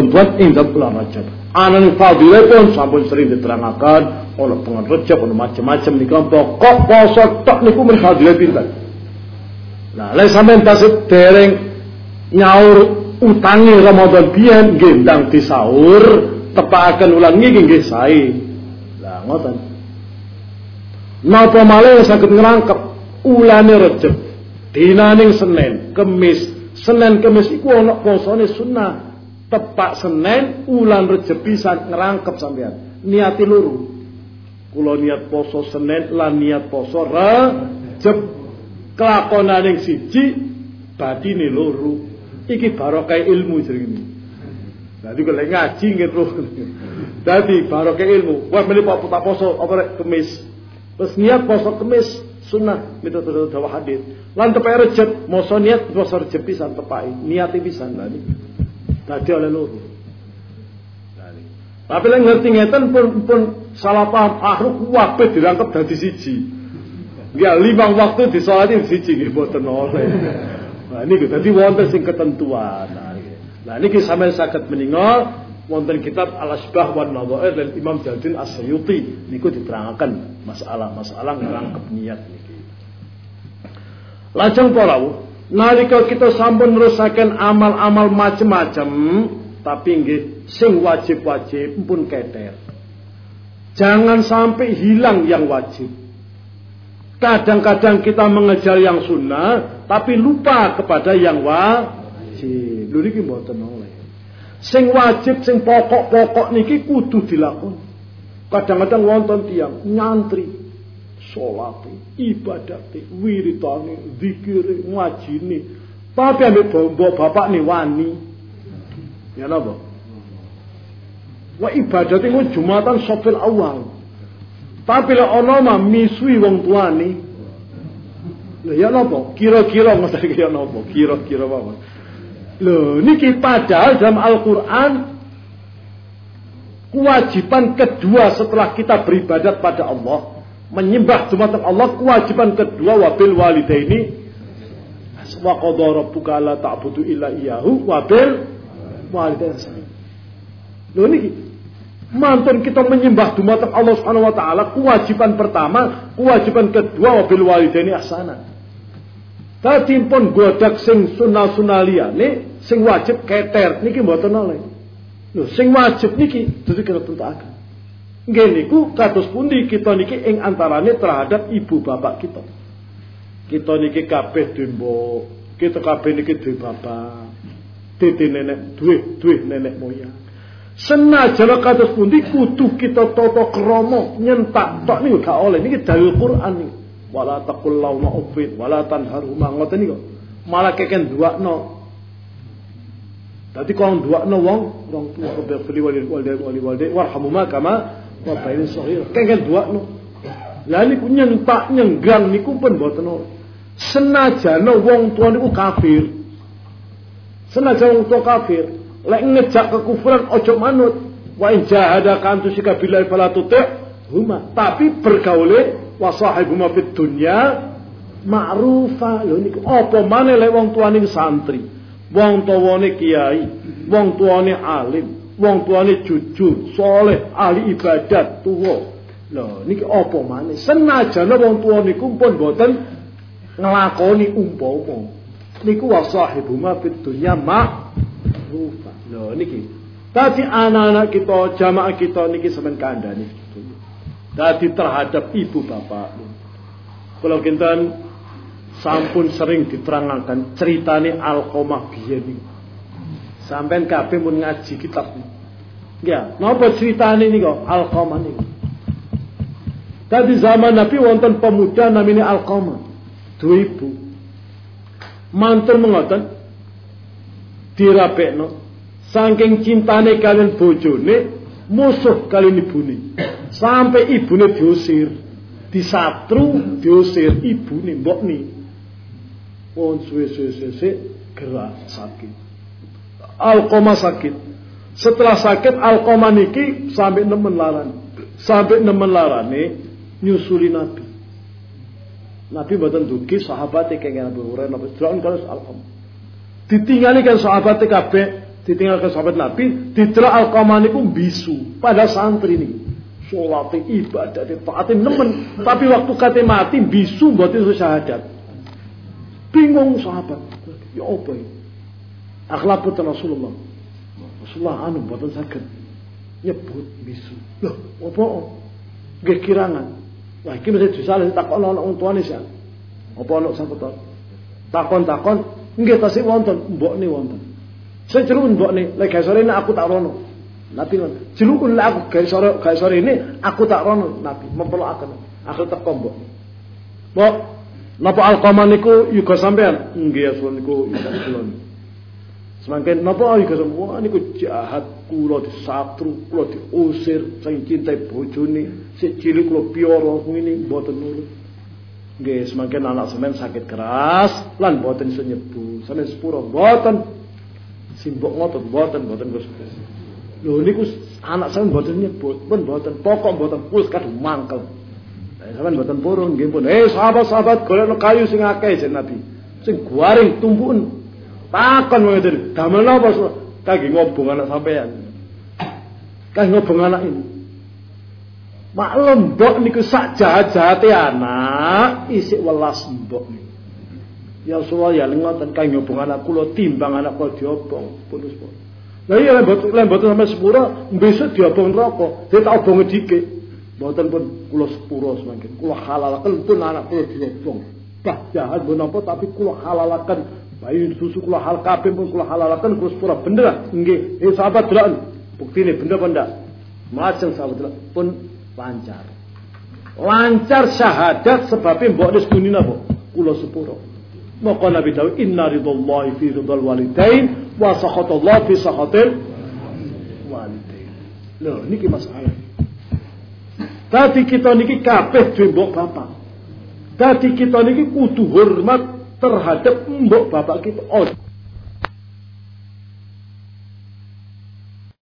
ketentuan ing dalem bulan Rajab. Anane pun sampun sering diterangkan oleh pengen Rajab ono macam-macam nika pokok poso tok niku men fadilah pinten. Nah, lek sampean tasih dereng nyaur utangi Ramadan biyen gendang disaur tepaken ulang niki nggih sae. Lah ngoten. Napa malih saged ngrangkep ulane Rajab dinaning Senin, Kemis, Senin Kemis iku ana posone sunnah. Tepak Senin ulan pisan ngerangkep sampean. Niati luru. Kula niat poso Senin lan niat poso Rejab. Kelakonan yang siji batine luru. Iki barokah ilmu jenenge. Dadi kalau ngaji gitu. Dadi barokah ilmu. Wah meni pak poso apa kemis. Terus niat poso kemis sunnah miturut dawa hadis. Lan tepai rejeb, moso niat poso rejeb pisan tepai, niati pisan lah Dadi oleh loro. Tapi lek ngerti ngeten pun pun salah paham akhru kabeh dirangkep dadi siji. Ya lima waktu disolati siji nggih boten oleh. Nah niku dadi wonten sing ketentuan. Nah niki sampeyan saged meninga wonten kitab Al-Asbah wan Nadhair dari Imam Jaldin As-Sayuti niku diterangkan masalah-masalah ngerangkep niat niki. Lajeng para nalika kita sampun nerusaken amal-amal macem-macem tapi nggih sing wajib-wajib pun keter. Jangan sampai hilang yang wajib. Kadang-kadang kita mengejar yang sunnah tapi lupa kepada yang wajib. Lho niki mboten oleh. Sing wajib sing pokok-pokok niki kudu dilakoni. Kadang-kadang wonten tiang nyantri salate, ibadate, wiritane, zikire, ngajine. Tapi ambek mbok bapak nih wani. Ya napa? Wa ibadat iku Jumatan sofil awal. Tapi lah ana mah misui wong tuane. Lha ya napa? Kira-kira ngoten iki ya napa? Kira-kira apa? Lho niki padahal dalam Al-Qur'an kewajiban kedua setelah kita beribadat pada Allah menyembah Jumatan Allah kewajiban kedua wabil walidaini wa qadha rabbuka la ta'budu illa iyyahu wabil walidaini lho niki mantun kita menyembah Jumatan Allah Subhanahu wa taala kewajiban pertama kewajiban kedua wabil walidaini ahsana Tadi pun godak sing sunah sunah liyane sing wajib keter niki mboten oleh. Lho sing wajib niki dudu kena tentaaken. Nggih niku kados pundi kita niki ing antarane terhadap ibu bapak kita. Kita niki kabeh dembo, kita kabeh niki duwe bapak. Tete nenek duwe duwe nenek moyang. Senajan kados pundi kudu kita tata krama nyentak tok niku gak oleh niki dalil Quran niki. Wala taqul lauma uffin wala tanharuma ngoten niku. Malah keken duakno Tadi kalau dua no wong, wong tua kebeli wali wali wali wali warhamuma kama Bapak ini sahih. Kengken dua no. Lah niku nyentak nyenggang niku pun boten Senajan wong tua niku kafir. Senajan wong tua kafir, lek ngejak kekufuran ojo manut. Wa in jahadaka an tusika billahi fala huma. Tapi bergaule wa sahibuma fid dunya ma'rufa. Lho niku apa maneh lek wong tuane santri. Wong tuane kiai, wong tuane alim, wong tuane jujur, soleh, ahli ibadat, tuwa. Lho, niki apa maneh? Senajan wong tuwa niku pun boten nglakoni umpama. Niku wa sahibuma fid dunya ma'rufa. Lho niki. Tadi anak-anak kita, jamaah kita niki semen kandhani. Tadi terhadap ibu bapak. Kalau kita sampun sering diterangkan ceritane Alqomah biyen niku. Sampai kabeh mun ngaji kitab. Ya, napa ceritane niku Alqamah niku. Tadi zaman Nabi wonten pemuda namanya Alqamah. Dua ibu. Mantul mengoten dirapekno saking cintane kalian bojone musuh kalian ibune. Sampai ibune diusir, disatru, diusir ibune mbok ni. Pun suwe-suwe gerak sakit. Alkoma sakit. Setelah sakit Alkoma niki sampai nemen laran. Sampai nemen larane nyusuli Nabi. Nabi mboten sahabat sahabate kenging Abu Hurairah Nabi delok kalau Alkoma. Ditingali kan sahabate kabeh ditinggal ke sahabat Nabi, didelok Alqamah niku bisu pada santri ini. Sholat ibadah taati nemen, tapi waktu kate mati bisu mboten syahadat. Bingung sahabat. Ya apa ini? Akhlak Rasulullah. Rasulullah anu mboten saged nyebut bisu. Loh, apa? Nggih kirangan. Wah, iki mesti disalih takon ana wong tuane sih. Apa ana sangkut Takon-takon, nggih tasih wonten, mbokne wonten. Saya celuk mbokne, lek gawe sore aku tak rono. Nabi ngono. Celuk lek aku gawe sore gawe sore ini aku tak rono Nabi memperlakukan. Aku teko mbok. Mbok, napa alqamah niku yuga sampean? Nggih ya niku yuga. Semakin napa yuga semua niku jahat kula disatru, kula diusir, sing cintai bojone, sik cilik kula piara ngene mboten nurut. Nggih, semakin anak semen sakit keras lan mboten iso nyebu. Sampe sepuro mboten. Simbok ngoten mboten mboten Gus. Lho niku anak sampean mboten nyebut, pun mboten pokok mboten pus kadung mangkel. Lah sampean mboten purun nggih pun. Eh sahabat-sahabat golekno kayu sing akeh jen Nabi. Sing tumpuken. Takon ngoten. Damel napa kangge ngobong anak sampean. Kangge ngobong anak ini. Maklum mbok niku sak jahat-jahate anak isik welas mbok niku. Ya Rasulullah ya ngoten kang nyobong anak kula timbang anak kula diobong pun wis. Lah iya lembot lembot sampe sepuro besok diobong neraka. Dia tak obong dikit. Mboten pun kula sepuro semangkin. Kula halalaken pun anak kula diobong. Bah jahat menapa tapi kula halalaken bayi susu kula hal kabeh pun kula halalaken kula sepuro bener nggih. Eh sahabat delok buktine bener apa ndak? Macam sahabat delok pun lancar. Lancar syahadat sebabnya mbok wis muni napa? Kula sepuro. Maka Nabi Dawud inna ridallahi fi ridal walidain wa sakhatallah fi sakhatil walidain. Lho niki masalah. Tadi kita niki kabeh duwe mbok bapak. Tadi kita niki kudu hormat terhadap mbok bapak kita. Oh.